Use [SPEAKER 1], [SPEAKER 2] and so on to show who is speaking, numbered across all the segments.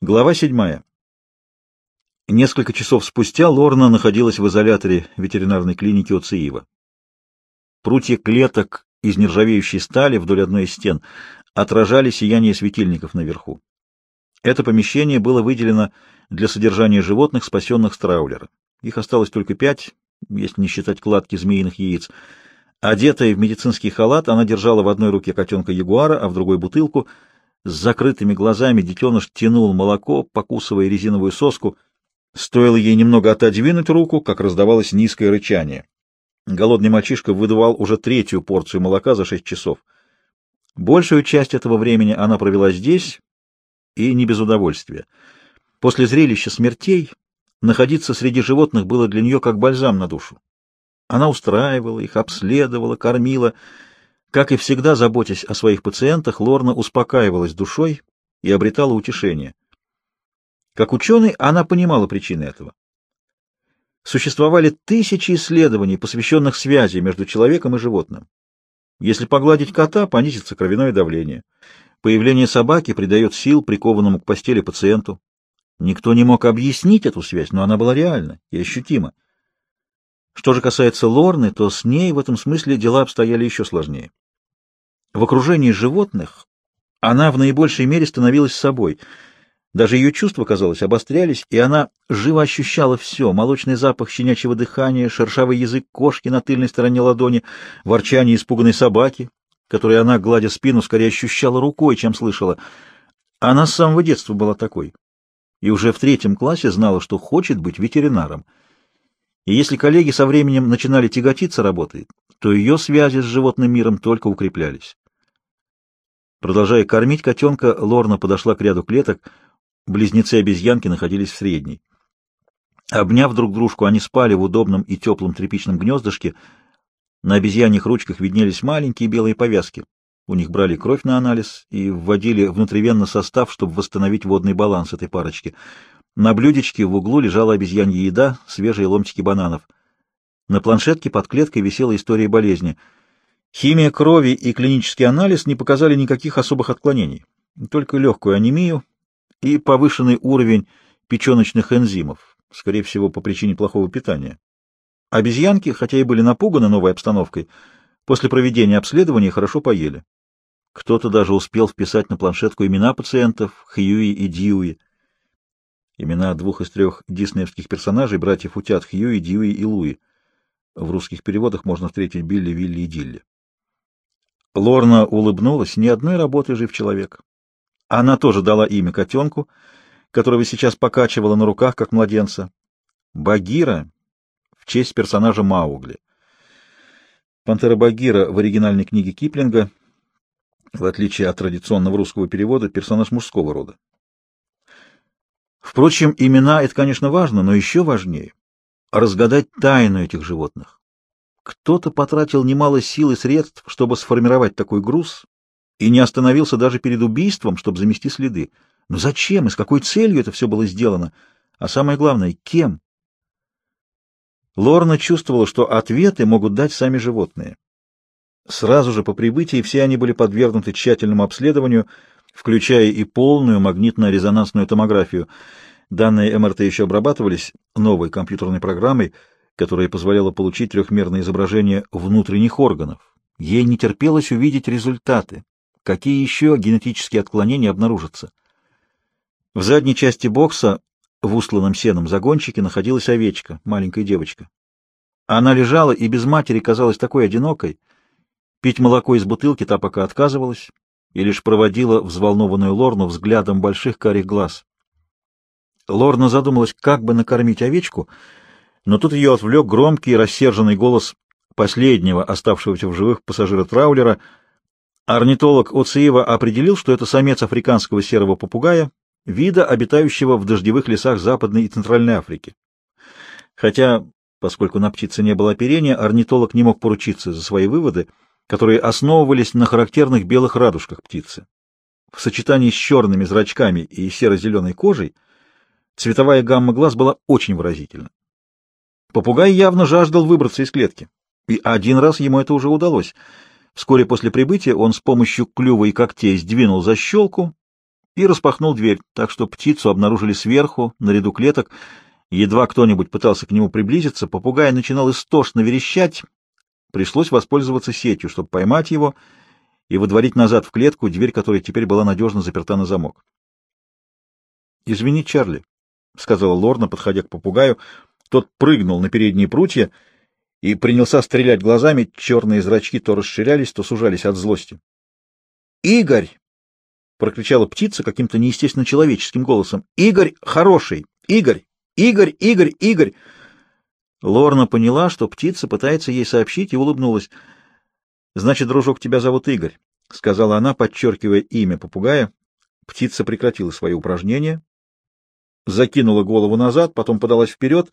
[SPEAKER 1] Глава седьмая. Несколько часов спустя Лорна находилась в изоляторе ветеринарной клиники Оциива. Прутья клеток из нержавеющей стали вдоль одной из стен отражали сияние светильников наверху. Это помещение было выделено для содержания животных, спасенных с траулера. Их осталось только пять, если не считать кладки змеиных яиц. Одетая в медицинский халат, она держала в одной руке котенка ягуара, а в другой — бутылку — с закрытыми глазами детеныш тянул молоко, покусывая резиновую соску. Стоило ей немного отодвинуть руку, как раздавалось низкое рычание. Голодный мальчишка выдавал уже третью порцию молока за шесть часов. Большую часть этого времени она провела здесь, и не без удовольствия. После зрелища смертей находиться среди животных было для нее как бальзам на душу. Она устраивала их, обследовала, кормила, как и всегда, заботясь о своих пациентах, Лорна успокаивалась душой и обретала утешение. Как ученый, она понимала причины этого. Существовали тысячи исследований, посвященных связи между человеком и животным. Если погладить кота, понизится кровяное давление. Появление собаки придает сил прикованному к постели пациенту. Никто не мог объяснить эту связь, но она была реальна и ощутима. Что же касается Лорны, то с ней в этом смысле дела обстояли еще сложнее. В окружении животных она в наибольшей мере становилась собой. Даже ее чувства, казалось, обострялись, и она живо ощущала все — молочный запах щенячьего дыхания, шершавый язык кошки на тыльной стороне ладони, ворчание испуганной собаки, которой она, гладя спину, скорее ощущала рукой, чем слышала. Она с самого детства была такой, и уже в третьем классе знала, что хочет быть ветеринаром — и если коллеги со временем начинали тяготиться работой, то ее связи с животным миром только укреплялись. Продолжая кормить котенка, Лорна подошла к ряду клеток. Близнецы-обезьянки находились в средней. Обняв друг дружку, они спали в удобном и теплом тряпичном гнездышке. На обезьяньих ручках виднелись маленькие белые повязки. У них брали кровь на анализ и вводили внутривенно состав, чтобы восстановить водный баланс этой парочки — на блюдечке в углу лежала обезьянья еда, свежие ломтики бананов. На планшетке под клеткой висела история болезни. Химия крови и клинический анализ не показали никаких особых отклонений, только легкую анемию и повышенный уровень печеночных энзимов, скорее всего, по причине плохого питания. Обезьянки, хотя и были напуганы новой обстановкой, после проведения обследования хорошо поели. Кто-то даже успел вписать на планшетку имена пациентов Хьюи и Дьюи. Имена двух из трех диснеевских персонажей, братьев Утят, Хьюи, Дьюи и Луи. В русских переводах можно встретить Билли, Вилли и Дилли. Лорна улыбнулась. Ни одной работы жив человек. Она тоже дала имя котенку, которого сейчас покачивала на руках, как младенца. Багира в честь персонажа Маугли. Пантера Багира в оригинальной книге Киплинга, в отличие от традиционного русского перевода, персонаж мужского рода. Впрочем, имена — это, конечно, важно, но еще важнее — разгадать тайну этих животных. Кто-то потратил немало сил и средств, чтобы сформировать такой груз, и не остановился даже перед убийством, чтобы замести следы. Но зачем и с какой целью это все было сделано? А самое главное, кем? Лорна чувствовала, что ответы могут дать сами животные. Сразу же по прибытии все они были подвергнуты тщательному обследованию — включая и полную магнитно-резонансную томографию. Данные МРТ еще обрабатывались новой компьютерной программой, которая позволяла получить трехмерное изображение внутренних органов. Ей не терпелось увидеть результаты. Какие еще генетические отклонения обнаружатся? В задней части бокса, в усланном сеном загончике, находилась овечка, маленькая девочка. Она лежала и без матери казалась такой одинокой. Пить молоко из бутылки та пока отказывалась, и лишь проводила взволнованную Лорну взглядом больших карих глаз. Лорна задумалась, как бы накормить овечку, но тут ее отвлек громкий рассерженный голос последнего оставшегося в живых пассажира траулера. Орнитолог Оциева определил, что это самец африканского серого попугая, вида, обитающего в дождевых лесах Западной и Центральной Африки. Хотя, поскольку на птице не было оперения, орнитолог не мог поручиться за свои выводы — которые основывались на характерных белых радужках птицы. В сочетании с черными зрачками и серо-зеленой кожей цветовая гамма глаз была очень выразительна. Попугай явно жаждал выбраться из клетки, и один раз ему это уже удалось. Вскоре после прибытия он с помощью клюва и когтей сдвинул защелку, и распахнул дверь, так что птицу обнаружили сверху, на ряду клеток. Едва кто-нибудь пытался к нему приблизиться, попугай начинал истошно верещать. Пришлось воспользоваться сетью, чтобы поймать его и выдворить назад в клетку, дверь которой теперь была надежно заперта на замок. — Извини, Чарли, — сказала Лорна, подходя к попугаю. Тот прыгнул на передние прутья и принялся стрелять глазами. Черные зрачки то расширялись, то сужались от злости. «Игорь!» — прокричала птица каким-то неестественно человеческим голосом. «Игорь хороший! Игорь! Игорь! Игорь! Игорь!» Лорна поняла, что птица пытается ей сообщить, и улыбнулась. «Значит, дружок, тебя зовут Игорь», — сказала она, подчеркивая имя попугая. Птица прекратила свои упражнения, закинула голову назад, потом подалась вперед,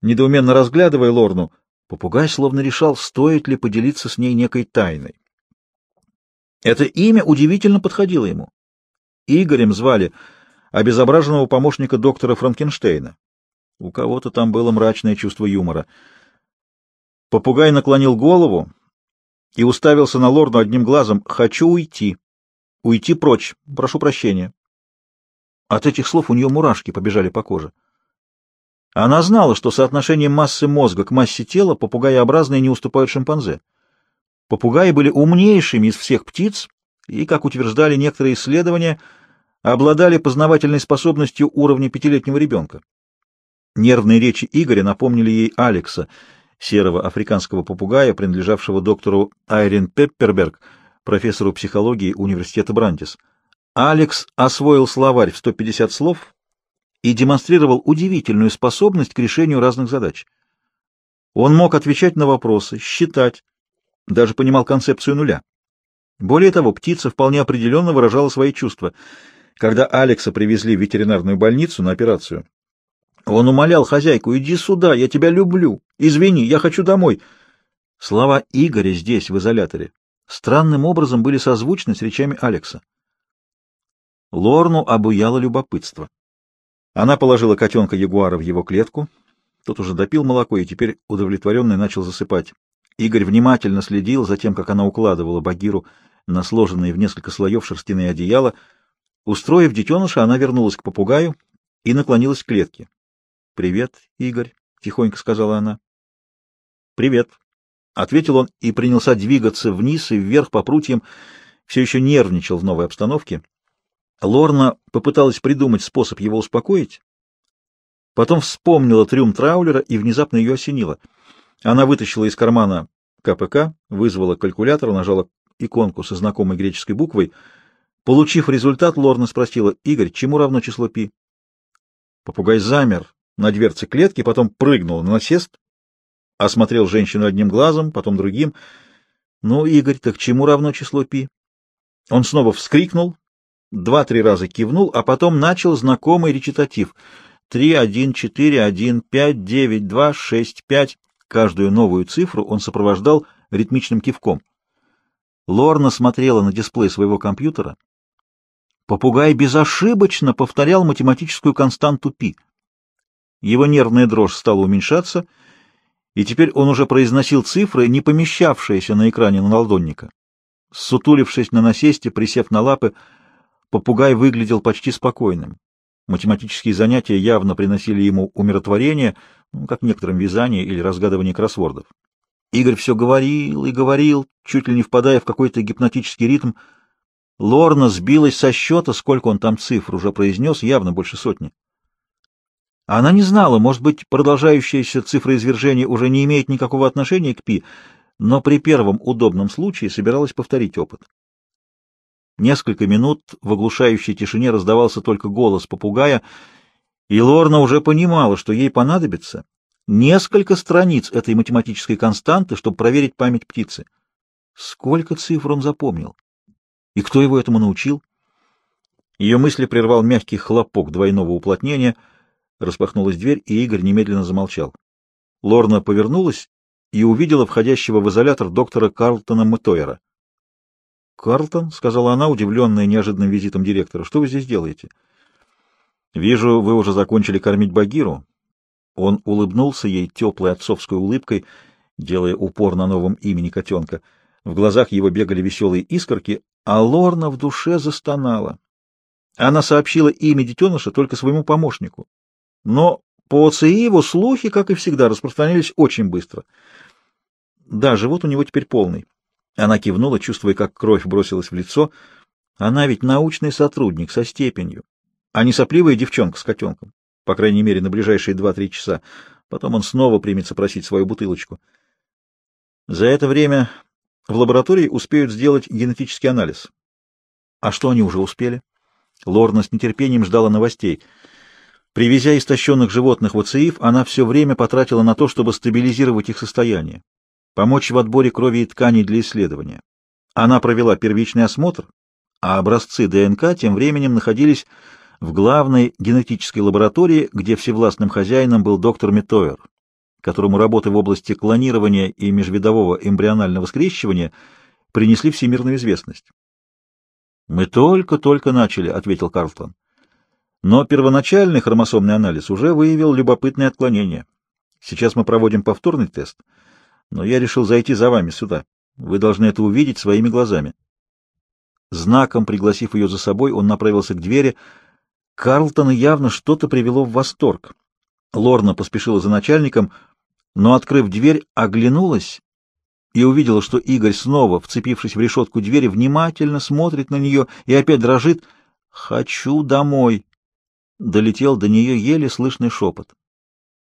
[SPEAKER 1] недоуменно разглядывая Лорну. Попугай словно решал, стоит ли поделиться с ней некой тайной. Это имя удивительно подходило ему. Игорем звали обезображенного помощника доктора Франкенштейна. У кого-то там было мрачное чувство юмора. Попугай наклонил голову и уставился на Лорну одним глазом. «Хочу уйти. Уйти прочь. Прошу прощения». От этих слов у нее мурашки побежали по коже. Она знала, что соотношение массы мозга к массе тела попугаеобразные не уступают шимпанзе. Попугаи были умнейшими из всех птиц и, как утверждали некоторые исследования, обладали познавательной способностью уровня пятилетнего ребенка. Нервные речи Игоря напомнили ей Алекса, серого африканского попугая, принадлежавшего доктору Айрин Пепперберг, профессору психологии Университета Брандис. Алекс освоил словарь в 150 слов и демонстрировал удивительную способность к решению разных задач. Он мог отвечать на вопросы, считать, даже понимал концепцию нуля. Более того, птица вполне определенно выражала свои чувства. Когда Алекса привезли в ветеринарную больницу на операцию, он умолял хозяйку, иди сюда, я тебя люблю, извини, я хочу домой. Слова Игоря здесь, в изоляторе, странным образом были созвучны с речами Алекса. Лорну обуяло любопытство. Она положила котенка Ягуара в его клетку. Тот уже допил молоко и теперь удовлетворенный начал засыпать. Игорь внимательно следил за тем, как она укладывала Багиру на сложенные в несколько слоев шерстяные одеяла. Устроив детеныша, она вернулась к попугаю и наклонилась к клетке. — Привет, Игорь, — тихонько сказала она. — Привет, — ответил он и принялся двигаться вниз и вверх по прутьям, все еще нервничал в новой обстановке. Лорна попыталась придумать способ его успокоить, потом вспомнила трюм траулера и внезапно ее осенило. Она вытащила из кармана КПК, вызвала калькулятор, нажала иконку со знакомой греческой буквой. Получив результат, Лорна спросила, «Игорь, чему равно число пи?» Попугай замер на дверце клетки, потом прыгнул на насест, осмотрел женщину одним глазом, потом другим. «Ну, Игорь, так чему равно число пи?» Он снова вскрикнул, два-три раза кивнул, а потом начал знакомый речитатив. Три, один, четыре, один, пять, девять, два, шесть, пять. Каждую новую цифру он сопровождал ритмичным кивком. Лорна смотрела на дисплей своего компьютера. Попугай безошибочно повторял математическую константу π. Его нервная дрожь стала уменьшаться, и теперь он уже произносил цифры, не помещавшиеся на экране наладонника. Сутулившись на насесте, присев на лапы, Попугай выглядел почти спокойным. Математические занятия явно приносили ему умиротворение, ну, как некоторым вязание или разгадывание кроссвордов. Игорь все говорил и говорил, чуть ли не впадая в какой-то гипнотический ритм. Лорна сбилась со счета, сколько он там цифр уже произнес, явно больше сотни. Она не знала, может быть, продолжающееся цифроизвержение уже не имеет никакого отношения к Пи, но при первом удобном случае собиралась повторить опыт. Несколько минут в оглушающей тишине раздавался только голос попугая, и Лорна уже понимала, что ей понадобится несколько страниц этой математической константы, чтобы проверить память птицы. Сколько цифр он запомнил? И кто его этому научил? Ее мысли прервал мягкий хлопок двойного уплотнения, распахнулась дверь, и Игорь немедленно замолчал. Лорна повернулась и увидела входящего в изолятор доктора Карлтона Мэтойера. «Карлтон», — сказала она, удивленная неожиданным визитом директора, — «что вы здесь делаете?» «Вижу, вы уже закончили кормить Багиру». Он улыбнулся ей теплой отцовской улыбкой, делая упор на новом имени котенка. В глазах его бегали веселые искорки, а Лорна в душе застонала. Она сообщила имя детеныша только своему помощнику. Но по ОЦИеву слухи, как и всегда, распространялись очень быстро. Да, живот у него теперь полный. Она кивнула, чувствуя, как кровь бросилась в лицо. Она ведь научный сотрудник со степенью, а не сопливая девчонка с котенком. По крайней мере, на ближайшие два-три часа. Потом он снова примется просить свою бутылочку. За это время в лаборатории успеют сделать генетический анализ. А что они уже успели? Лорна с нетерпением ждала новостей. Привезя истощенных животных в ОЦИИФ, она все время потратила на то, чтобы стабилизировать их состояние, помочь в отборе крови и тканей для исследования. Она провела первичный осмотр, а образцы ДНК тем временем находились в главной генетической лаборатории, где всевластным хозяином был доктор Метойер, которому работы в области клонирования и межвидового эмбрионального скрещивания принесли всемирную известность. «Мы только-только начали», — ответил Карлтон. «Но первоначальный хромосомный анализ уже выявил любопытные отклонения. Сейчас мы проводим повторный тест, но я решил зайти за вами сюда. Вы должны это увидеть своими глазами». Знаком пригласив ее за собой, он направился к двери. Карлтона явно что-то привело в восторг. Лорна поспешила за начальником, но, открыв дверь, оглянулась и увидела, что Игорь снова, вцепившись в решетку двери, внимательно смотрит на нее и опять дрожит. «Хочу домой!» Долетел до нее еле слышный шепот.